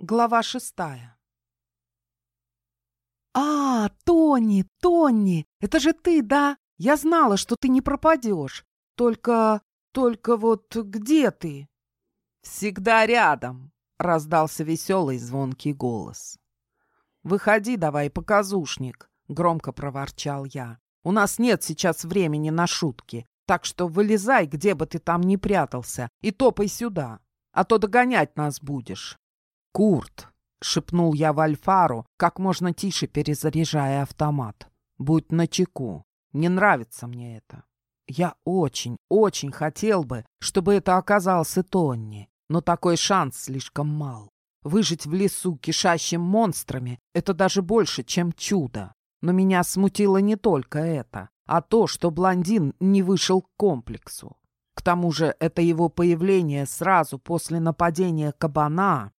Глава шестая. «А, Тони, Тони, это же ты, да? Я знала, что ты не пропадешь. Только, только вот где ты?» «Всегда рядом», — раздался веселый звонкий голос. «Выходи давай, показушник», — громко проворчал я. «У нас нет сейчас времени на шутки, так что вылезай, где бы ты там ни прятался, и топай сюда, а то догонять нас будешь». «Курт!» — шепнул я в Альфару, как можно тише перезаряжая автомат. «Будь начеку. Не нравится мне это. Я очень, очень хотел бы, чтобы это оказался Тонни, но такой шанс слишком мал. Выжить в лесу, кишащим монстрами, это даже больше, чем чудо. Но меня смутило не только это, а то, что блондин не вышел к комплексу. К тому же это его появление сразу после нападения кабана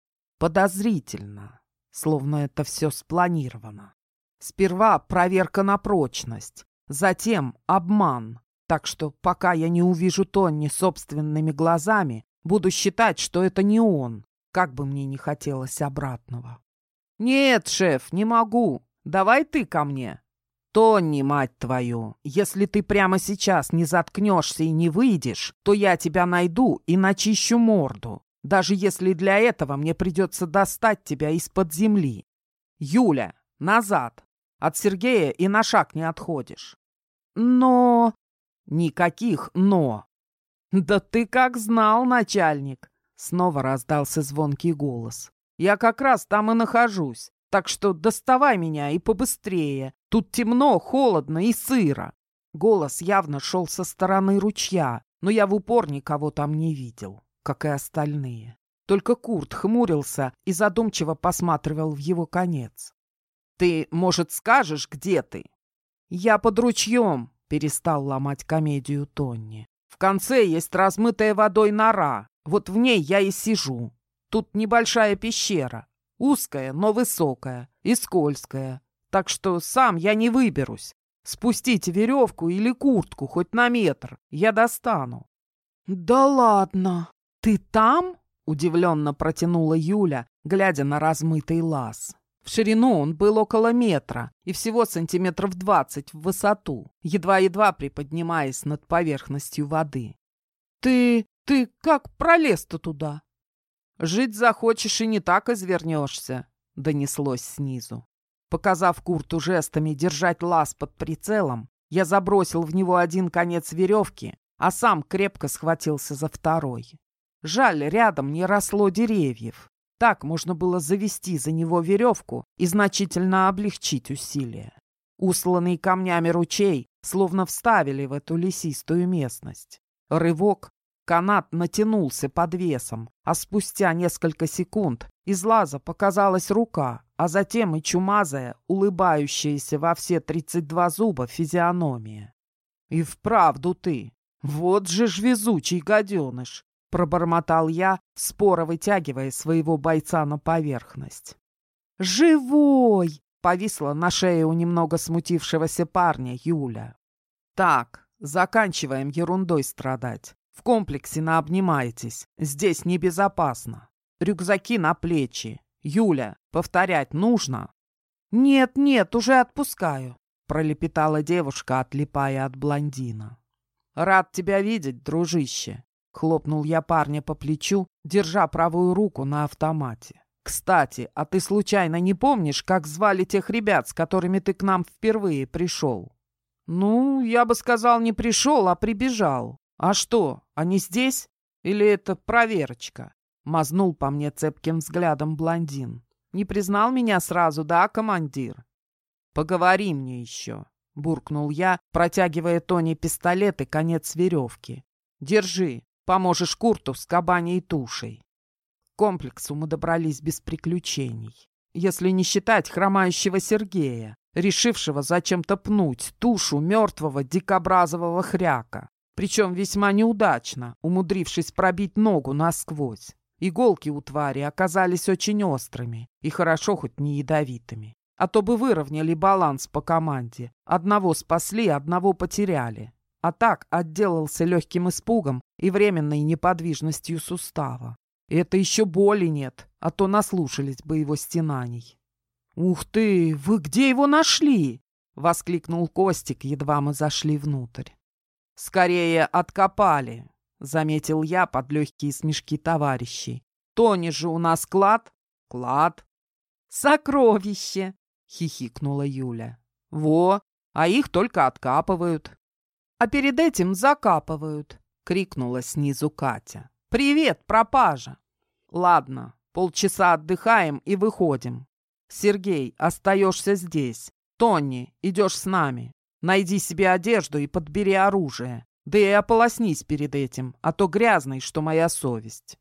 Подозрительно, словно это все спланировано. Сперва проверка на прочность, затем обман. Так что пока я не увижу Тонни собственными глазами, буду считать, что это не он, как бы мне не хотелось обратного. «Нет, шеф, не могу. Давай ты ко мне». «Тонни, мать твою, если ты прямо сейчас не заткнешься и не выйдешь, то я тебя найду и начищу морду даже если для этого мне придется достать тебя из-под земли. Юля, назад. От Сергея и на шаг не отходишь. Но... Никаких «но». Да ты как знал, начальник. Снова раздался звонкий голос. Я как раз там и нахожусь. Так что доставай меня и побыстрее. Тут темно, холодно и сыро. Голос явно шел со стороны ручья, но я в упор никого там не видел как и остальные. Только Курт хмурился и задумчиво посматривал в его конец. «Ты, может, скажешь, где ты?» «Я под ручьем», — перестал ломать комедию Тонни. «В конце есть размытая водой нора. Вот в ней я и сижу. Тут небольшая пещера. Узкая, но высокая. И скользкая. Так что сам я не выберусь. Спустите веревку или куртку хоть на метр. Я достану». «Да ладно!» «Ты там?» — удивленно протянула Юля, глядя на размытый лаз. В ширину он был около метра и всего сантиметров двадцать в высоту, едва-едва приподнимаясь над поверхностью воды. «Ты... ты как пролез-то туда?» «Жить захочешь и не так извернешься», — донеслось снизу. Показав Курту жестами держать лаз под прицелом, я забросил в него один конец веревки, а сам крепко схватился за второй. Жаль, рядом не росло деревьев. Так можно было завести за него веревку и значительно облегчить усилия. Усланный камнями ручей словно вставили в эту лесистую местность. Рывок, канат натянулся под весом, а спустя несколько секунд из лаза показалась рука, а затем и чумазая, улыбающаяся во все тридцать два зуба физиономия. «И вправду ты! Вот же ж везучий гаденыш! Пробормотал я, споро вытягивая своего бойца на поверхность. «Живой!» — повисла на шее у немного смутившегося парня Юля. «Так, заканчиваем ерундой страдать. В комплексе наобнимаетесь. Здесь небезопасно. Рюкзаки на плечи. Юля, повторять нужно?» «Нет, нет, уже отпускаю», — пролепетала девушка, отлипая от блондина. «Рад тебя видеть, дружище. Хлопнул я парня по плечу, держа правую руку на автомате. «Кстати, а ты случайно не помнишь, как звали тех ребят, с которыми ты к нам впервые пришел?» «Ну, я бы сказал, не пришел, а прибежал. А что, они здесь? Или это проверочка?» Мазнул по мне цепким взглядом блондин. «Не признал меня сразу, да, командир?» «Поговори мне еще», — буркнул я, протягивая Тони пистолет и конец веревки. «Держи, Поможешь Курту с кабаней тушей. К комплексу мы добрались без приключений. Если не считать хромающего Сергея, решившего зачем-то пнуть тушу мертвого дикобразового хряка. Причем весьма неудачно, умудрившись пробить ногу насквозь. Иголки у твари оказались очень острыми и хорошо хоть не ядовитыми. А то бы выровняли баланс по команде. Одного спасли, одного потеряли а так отделался легким испугом и временной неподвижностью сустава. Это еще боли нет, а то наслушались бы его стенаний. «Ух ты! Вы где его нашли?» — воскликнул Костик, едва мы зашли внутрь. «Скорее откопали», — заметил я под легкие смешки товарищей. «Тони же у нас клад?» «Клад». «Сокровище!» — хихикнула Юля. «Во, а их только откапывают». «А перед этим закапывают», — крикнула снизу Катя. «Привет, пропажа!» «Ладно, полчаса отдыхаем и выходим. Сергей, остаешься здесь. Тони, идешь с нами. Найди себе одежду и подбери оружие. Да и ополоснись перед этим, а то грязный, что моя совесть».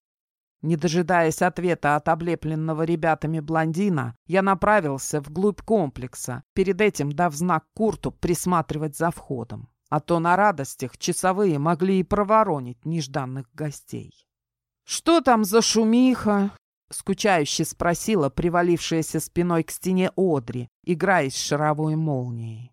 Не дожидаясь ответа от облепленного ребятами блондина, я направился вглубь комплекса, перед этим дав знак Курту присматривать за входом. А то на радостях часовые могли и проворонить нежданных гостей. «Что там за шумиха?» — скучающе спросила привалившаяся спиной к стене Одри, играя с шаровой молнией.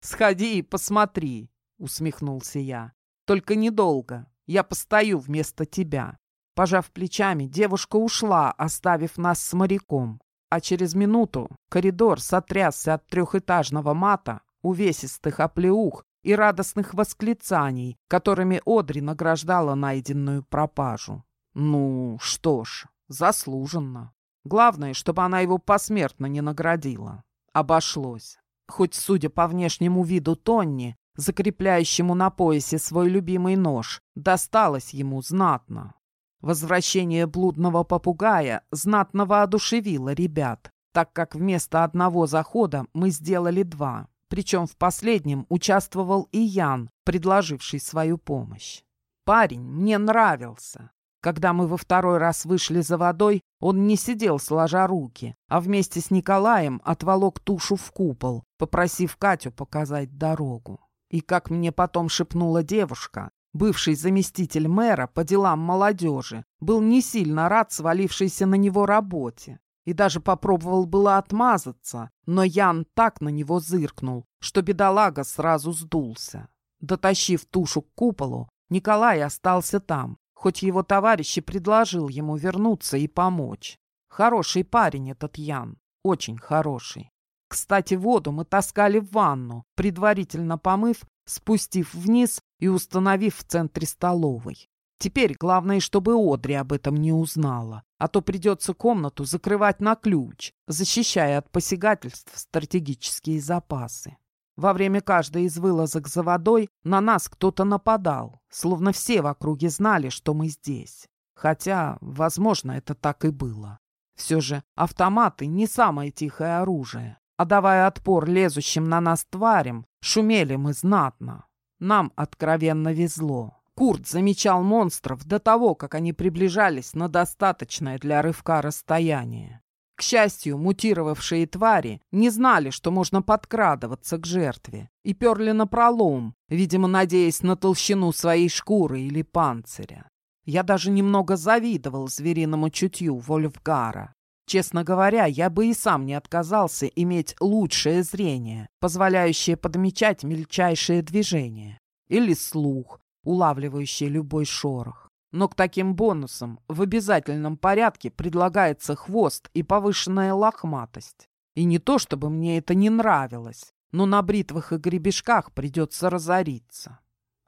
«Сходи и посмотри», — усмехнулся я. «Только недолго. Я постою вместо тебя». Пожав плечами, девушка ушла, оставив нас с моряком. А через минуту коридор сотрясся от трехэтажного мата, увесистых оплеух и радостных восклицаний, которыми Одри награждала найденную пропажу. Ну, что ж, заслуженно. Главное, чтобы она его посмертно не наградила. Обошлось. Хоть, судя по внешнему виду Тонни, закрепляющему на поясе свой любимый нож, досталось ему знатно. Возвращение блудного попугая знатно воодушевило ребят, так как вместо одного захода мы сделали два. Причем в последнем участвовал и Ян, предложивший свою помощь. Парень мне нравился. Когда мы во второй раз вышли за водой, он не сидел сложа руки, а вместе с Николаем отволок тушу в купол, попросив Катю показать дорогу. И, как мне потом шепнула девушка, бывший заместитель мэра по делам молодежи, был не сильно рад свалившейся на него работе и даже попробовал было отмазаться, но Ян так на него зыркнул, что бедолага сразу сдулся. Дотащив тушу к куполу, Николай остался там, хоть его товарищ и предложил ему вернуться и помочь. Хороший парень этот Ян, очень хороший. Кстати, воду мы таскали в ванну, предварительно помыв, спустив вниз и установив в центре столовой. Теперь главное, чтобы Одри об этом не узнала, а то придется комнату закрывать на ключ, защищая от посягательств стратегические запасы. Во время каждой из вылазок за водой на нас кто-то нападал, словно все в округе знали, что мы здесь. Хотя, возможно, это так и было. Все же автоматы не самое тихое оружие, а давая отпор лезущим на нас тварям, шумели мы знатно. Нам откровенно везло. Курт замечал монстров до того, как они приближались на достаточное для рывка расстояние. К счастью, мутировавшие твари не знали, что можно подкрадываться к жертве, и перли на пролом, видимо, надеясь на толщину своей шкуры или панциря. Я даже немного завидовал звериному чутью Вольфгара. Честно говоря, я бы и сам не отказался иметь лучшее зрение, позволяющее подмечать мельчайшие движения. Или слух, улавливающий любой шорох. Но к таким бонусам в обязательном порядке предлагается хвост и повышенная лохматость. И не то, чтобы мне это не нравилось, но на бритвах и гребешках придется разориться.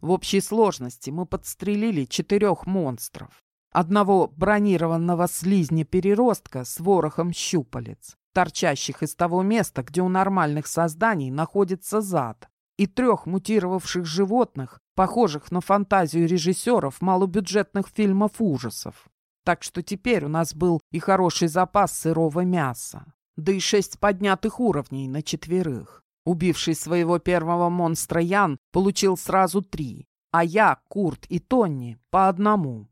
В общей сложности мы подстрелили четырех монстров. Одного бронированного слизня-переростка с ворохом щупалец, торчащих из того места, где у нормальных созданий находится зад, и трех мутировавших животных, похожих на фантазию режиссеров малобюджетных фильмов ужасов. Так что теперь у нас был и хороший запас сырого мяса, да и шесть поднятых уровней на четверых. Убивший своего первого монстра Ян получил сразу три, а я, Курт и Тонни по одному.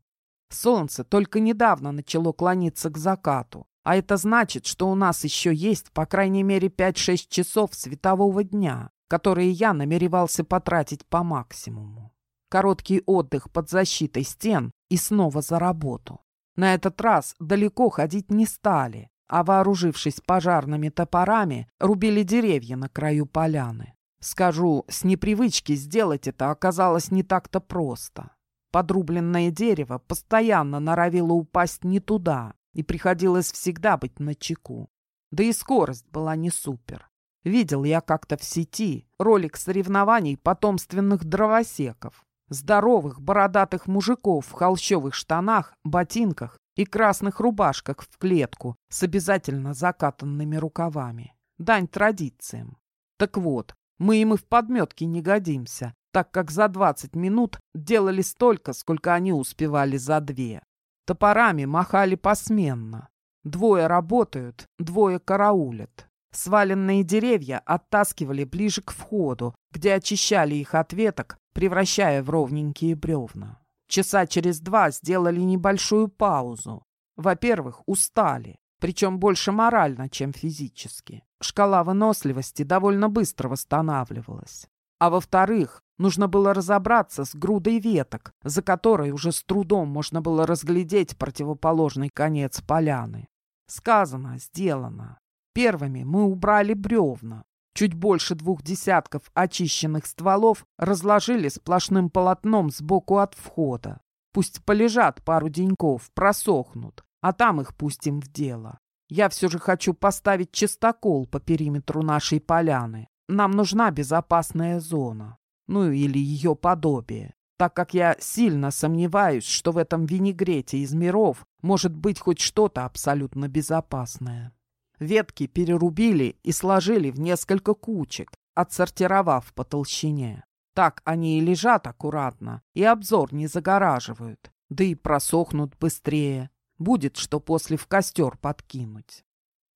Солнце только недавно начало клониться к закату, а это значит, что у нас еще есть по крайней мере 5-6 часов светового дня которые я намеревался потратить по максимуму. Короткий отдых под защитой стен и снова за работу. На этот раз далеко ходить не стали, а вооружившись пожарными топорами, рубили деревья на краю поляны. Скажу, с непривычки сделать это оказалось не так-то просто. Подрубленное дерево постоянно норовило упасть не туда, и приходилось всегда быть начеку. Да и скорость была не супер. Видел я как-то в сети ролик соревнований потомственных дровосеков. Здоровых бородатых мужиков в холщовых штанах, ботинках и красных рубашках в клетку с обязательно закатанными рукавами. Дань традициям. Так вот, мы им и в подметке не годимся, так как за 20 минут делали столько, сколько они успевали за две. Топорами махали посменно. Двое работают, двое караулят. Сваленные деревья оттаскивали ближе к входу, где очищали их от веток, превращая в ровненькие бревна. Часа через два сделали небольшую паузу. Во-первых, устали, причем больше морально, чем физически. Шкала выносливости довольно быстро восстанавливалась. А во-вторых, нужно было разобраться с грудой веток, за которой уже с трудом можно было разглядеть противоположный конец поляны. Сказано, сделано. Первыми мы убрали бревна. Чуть больше двух десятков очищенных стволов разложили сплошным полотном сбоку от входа. Пусть полежат пару деньков, просохнут, а там их пустим в дело. Я все же хочу поставить чистокол по периметру нашей поляны. Нам нужна безопасная зона. Ну или ее подобие. Так как я сильно сомневаюсь, что в этом винегрете из миров может быть хоть что-то абсолютно безопасное. Ветки перерубили и сложили в несколько кучек, отсортировав по толщине. Так они и лежат аккуратно, и обзор не загораживают, да и просохнут быстрее. Будет что после в костер подкинуть.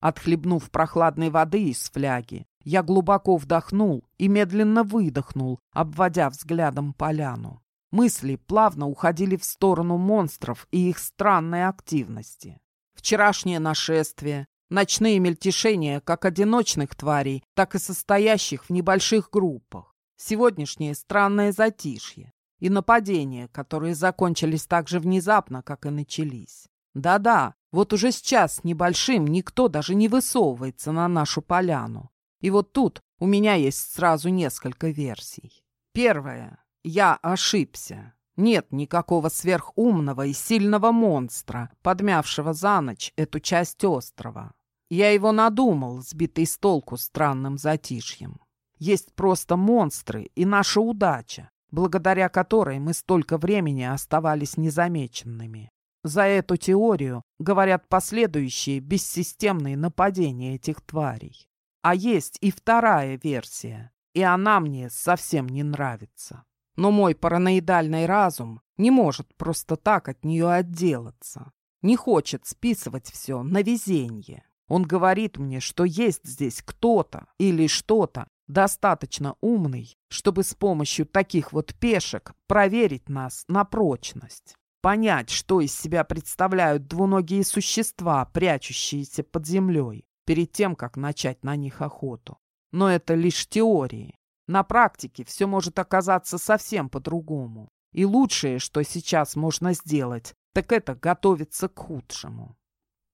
Отхлебнув прохладной воды из фляги, я глубоко вдохнул и медленно выдохнул, обводя взглядом поляну. Мысли плавно уходили в сторону монстров и их странной активности. Вчерашнее нашествие, ночные мельтешения как одиночных тварей, так и состоящих в небольших группах, сегодняшнее странное затишье и нападения, которые закончились так же внезапно, как и начались. Да-да, вот уже сейчас небольшим никто даже не высовывается на нашу поляну. И вот тут у меня есть сразу несколько версий. Первое. Я ошибся. Нет никакого сверхумного и сильного монстра, подмявшего за ночь эту часть острова. Я его надумал, сбитый с толку странным затишьем. Есть просто монстры и наша удача, благодаря которой мы столько времени оставались незамеченными. За эту теорию говорят последующие бессистемные нападения этих тварей. А есть и вторая версия, и она мне совсем не нравится. Но мой параноидальный разум не может просто так от нее отделаться. Не хочет списывать все на везение. Он говорит мне, что есть здесь кто-то или что-то достаточно умный, чтобы с помощью таких вот пешек проверить нас на прочность. Понять, что из себя представляют двуногие существа, прячущиеся под землей, перед тем, как начать на них охоту. Но это лишь теории. На практике все может оказаться совсем по-другому. И лучшее, что сейчас можно сделать, так это готовиться к худшему.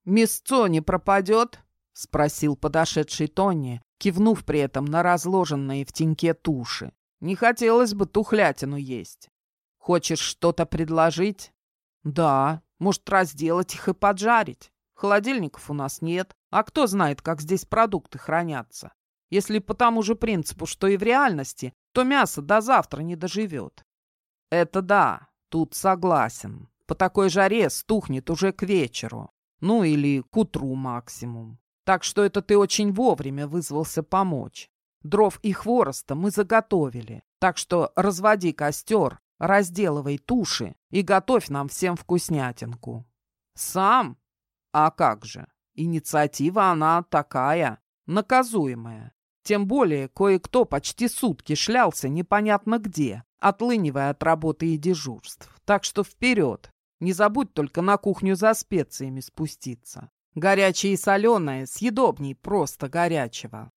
«Мясцо не пропадет?» — спросил подошедший Тони, кивнув при этом на разложенные в теньке туши. «Не хотелось бы тухлятину есть. Хочешь что-то предложить?» «Да, может, разделать их и поджарить. Холодильников у нас нет, а кто знает, как здесь продукты хранятся. Если по тому же принципу, что и в реальности, то мясо до завтра не доживет». «Это да, тут согласен. По такой жаре стухнет уже к вечеру. Ну или к утру максимум. Так что это ты очень вовремя вызвался помочь. Дров и хвороста мы заготовили, так что разводи костер, разделывай туши и готовь нам всем вкуснятинку. Сам? А как же? Инициатива она такая, наказуемая. Тем более кое-кто почти сутки шлялся непонятно где, отлынивая от работы и дежурств. Так что вперед, не забудь только на кухню за специями спуститься. Горячее и соленое съедобней просто горячего.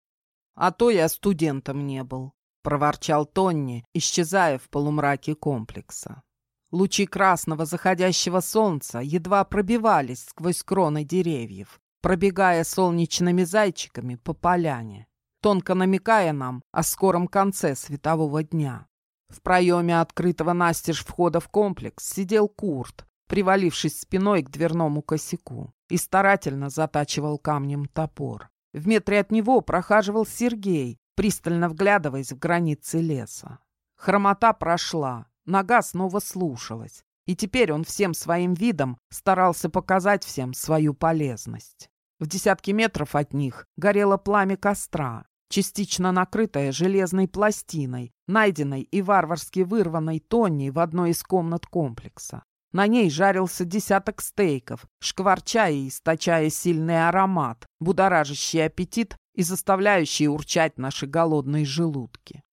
А то я студентом не был, проворчал Тонни, исчезая в полумраке комплекса. Лучи красного заходящего солнца едва пробивались сквозь кроны деревьев, пробегая солнечными зайчиками по поляне, тонко намекая нам о скором конце светового дня. В проеме открытого настежь входа в комплекс сидел Курт, привалившись спиной к дверному косяку, и старательно затачивал камнем топор. В метре от него прохаживал Сергей, пристально вглядываясь в границы леса. Хромота прошла, нога снова слушалась, и теперь он всем своим видом старался показать всем свою полезность. В десятки метров от них горело пламя костра, частично накрытое железной пластиной, найденной и варварски вырванной Тонни в одной из комнат комплекса. На ней жарился десяток стейков, шкварчая и источая сильный аромат, будоражащий аппетит и заставляющий урчать наши голодные желудки.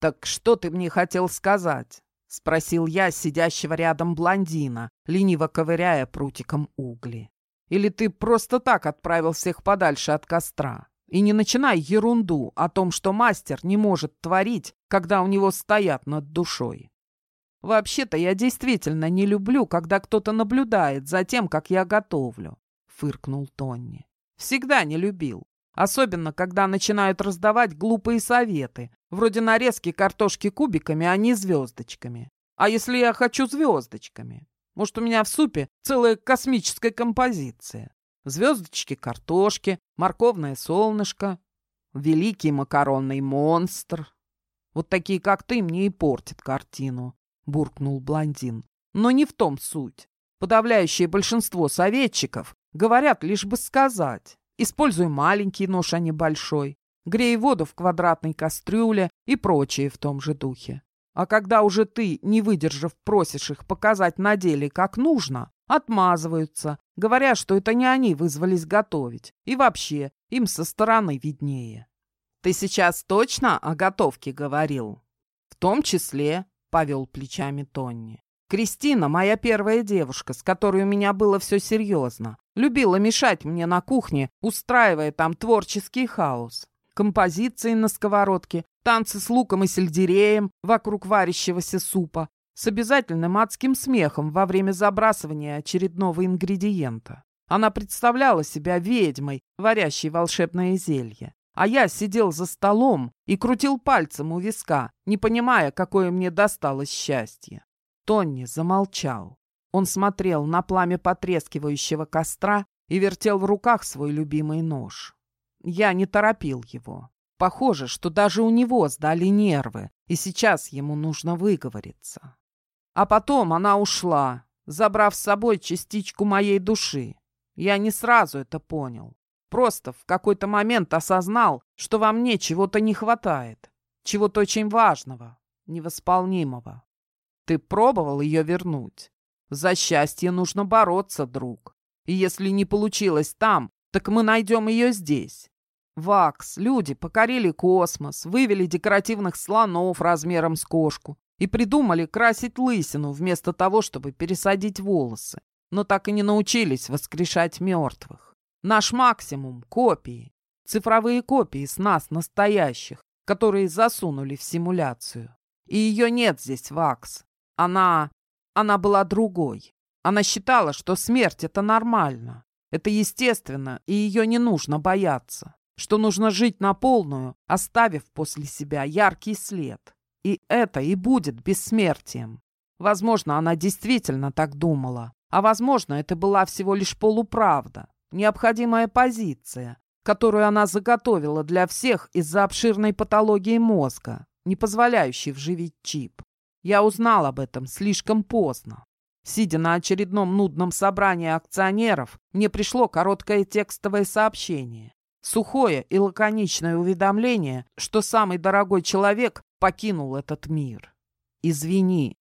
«Так что ты мне хотел сказать?» — спросил я сидящего рядом блондина, лениво ковыряя прутиком угли. «Или ты просто так отправил всех подальше от костра? И не начинай ерунду о том, что мастер не может творить, когда у него стоят над душой. Вообще-то я действительно не люблю, когда кто-то наблюдает за тем, как я готовлю», — фыркнул Тонни. «Всегда не любил. Особенно, когда начинают раздавать глупые советы, вроде нарезки картошки кубиками, а не звездочками. А если я хочу звездочками? Может, у меня в супе целая космическая композиция? Звездочки картошки, морковное солнышко, великий макаронный монстр. Вот такие, как ты, мне и портят картину. — буркнул блондин. «Но не в том суть. Подавляющее большинство советчиков говорят лишь бы сказать. Используй маленький нож, а не большой. Грей воду в квадратной кастрюле и прочее в том же духе. А когда уже ты, не выдержав, просишь их показать на деле, как нужно, отмазываются, говоря, что это не они вызвались готовить. И вообще, им со стороны виднее. Ты сейчас точно о готовке говорил? В том числе, — повел плечами Тонни. «Кристина — моя первая девушка, с которой у меня было все серьезно. Любила мешать мне на кухне, устраивая там творческий хаос. Композиции на сковородке, танцы с луком и сельдереем вокруг варящегося супа, с обязательным адским смехом во время забрасывания очередного ингредиента. Она представляла себя ведьмой, варящей волшебное зелье. А я сидел за столом и крутил пальцем у виска, не понимая, какое мне досталось счастье. Тонни замолчал. Он смотрел на пламя потрескивающего костра и вертел в руках свой любимый нож. Я не торопил его. Похоже, что даже у него сдали нервы, и сейчас ему нужно выговориться. А потом она ушла, забрав с собой частичку моей души. Я не сразу это понял. Просто в какой-то момент осознал, что во мне чего-то не хватает. Чего-то очень важного, невосполнимого. Ты пробовал ее вернуть? За счастье нужно бороться, друг. И если не получилось там, так мы найдем ее здесь. Вакс, люди покорили космос, вывели декоративных слонов размером с кошку и придумали красить лысину вместо того, чтобы пересадить волосы, но так и не научились воскрешать мертвых. Наш максимум — копии. Цифровые копии с нас настоящих, которые засунули в симуляцию. И ее нет здесь, Вакс. Она... она была другой. Она считала, что смерть — это нормально. Это естественно, и ее не нужно бояться. Что нужно жить на полную, оставив после себя яркий след. И это и будет бессмертием. Возможно, она действительно так думала. А возможно, это была всего лишь полуправда необходимая позиция, которую она заготовила для всех из-за обширной патологии мозга, не позволяющей вживить чип. Я узнал об этом слишком поздно. Сидя на очередном нудном собрании акционеров, мне пришло короткое текстовое сообщение. Сухое и лаконичное уведомление, что самый дорогой человек покинул этот мир. Извини.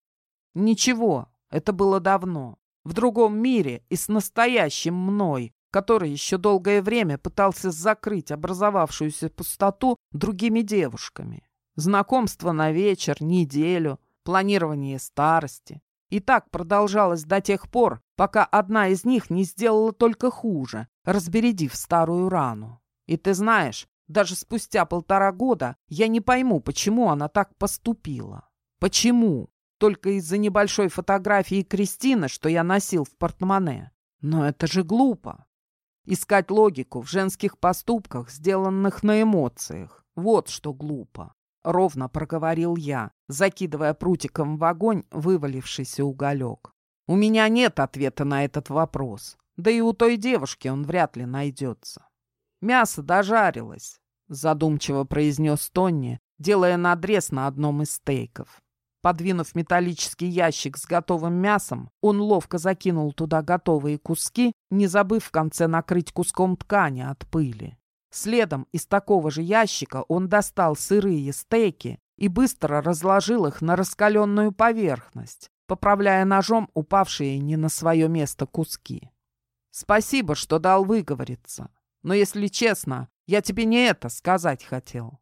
Ничего, это было давно. В другом мире и с настоящим мной, который еще долгое время пытался закрыть образовавшуюся пустоту другими девушками. Знакомство на вечер, неделю, планирование старости. И так продолжалось до тех пор, пока одна из них не сделала только хуже, разбередив старую рану. И ты знаешь, даже спустя полтора года я не пойму, почему она так поступила. Почему? Только из-за небольшой фотографии Кристины, что я носил в портмоне. Но это же глупо. Искать логику в женских поступках, сделанных на эмоциях. Вот что глупо. — ровно проговорил я, закидывая прутиком в огонь вывалившийся уголек. «У меня нет ответа на этот вопрос. Да и у той девушки он вряд ли найдется». «Мясо дожарилось», — задумчиво произнес Тонни, делая надрез на одном из стейков. Подвинув металлический ящик с готовым мясом, он ловко закинул туда готовые куски, не забыв в конце накрыть куском ткани от пыли. Следом из такого же ящика он достал сырые стейки и быстро разложил их на раскаленную поверхность, поправляя ножом упавшие не на свое место куски. «Спасибо, что дал выговориться. Но, если честно, я тебе не это сказать хотел».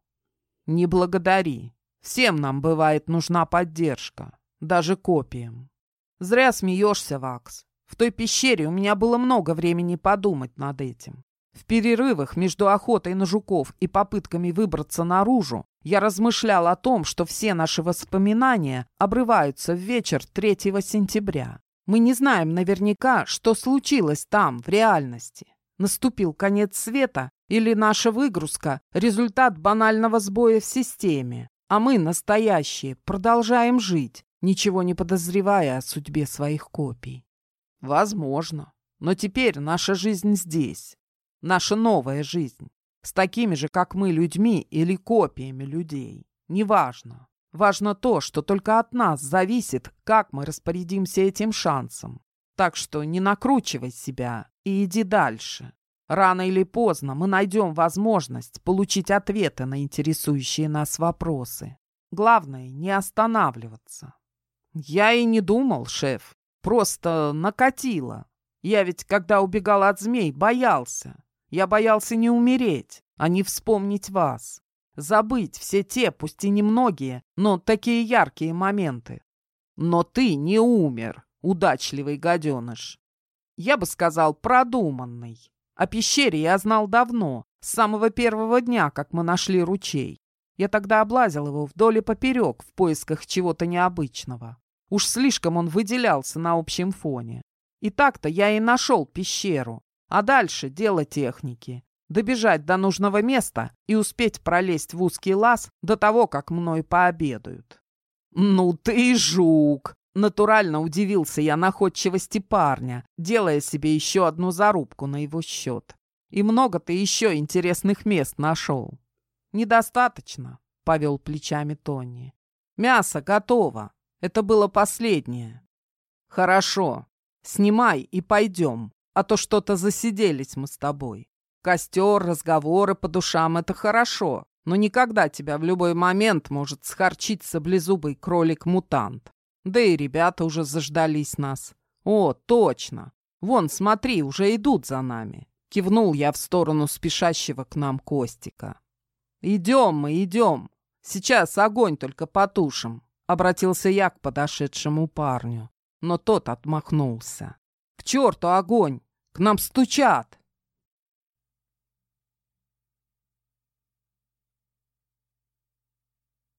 «Не благодари. Всем нам бывает нужна поддержка, даже копиям. Зря смеешься, Вакс. В той пещере у меня было много времени подумать над этим. В перерывах между охотой на жуков и попытками выбраться наружу я размышлял о том, что все наши воспоминания обрываются в вечер 3 сентября. Мы не знаем наверняка, что случилось там, в реальности. Наступил конец света или наша выгрузка – результат банального сбоя в системе, а мы, настоящие, продолжаем жить, ничего не подозревая о судьбе своих копий. Возможно. Но теперь наша жизнь здесь. Наша новая жизнь. С такими же, как мы, людьми или копиями людей. Неважно. Важно то, что только от нас зависит, как мы распорядимся этим шансом. Так что не накручивай себя и иди дальше. Рано или поздно мы найдем возможность получить ответы на интересующие нас вопросы. Главное, не останавливаться. Я и не думал, шеф. Просто накатило. Я ведь, когда убегал от змей, боялся. Я боялся не умереть, а не вспомнить вас. Забыть все те, пусть и немногие, но такие яркие моменты. Но ты не умер, удачливый гаденыш. Я бы сказал, продуманный. О пещере я знал давно, с самого первого дня, как мы нашли ручей. Я тогда облазил его вдоль и поперек в поисках чего-то необычного. Уж слишком он выделялся на общем фоне. И так-то я и нашел пещеру. А дальше дело техники. Добежать до нужного места и успеть пролезть в узкий лаз до того, как мной пообедают. «Ну ты жук!» Натурально удивился я находчивости парня, делая себе еще одну зарубку на его счет. И много ты еще интересных мест нашел. Недостаточно, повел плечами Тони. Мясо готово. Это было последнее. Хорошо. Снимай и пойдем, а то что-то засиделись мы с тобой. Костер, разговоры по душам — это хорошо, но никогда тебя в любой момент может схарчить саблезубый кролик-мутант. Да и ребята уже заждались нас. О, точно! Вон, смотри, уже идут за нами. Кивнул я в сторону спешащего к нам Костика. «Идем мы, идем. Сейчас огонь только потушим», — обратился я к подошедшему парню. Но тот отмахнулся. «К черту огонь! К нам стучат!»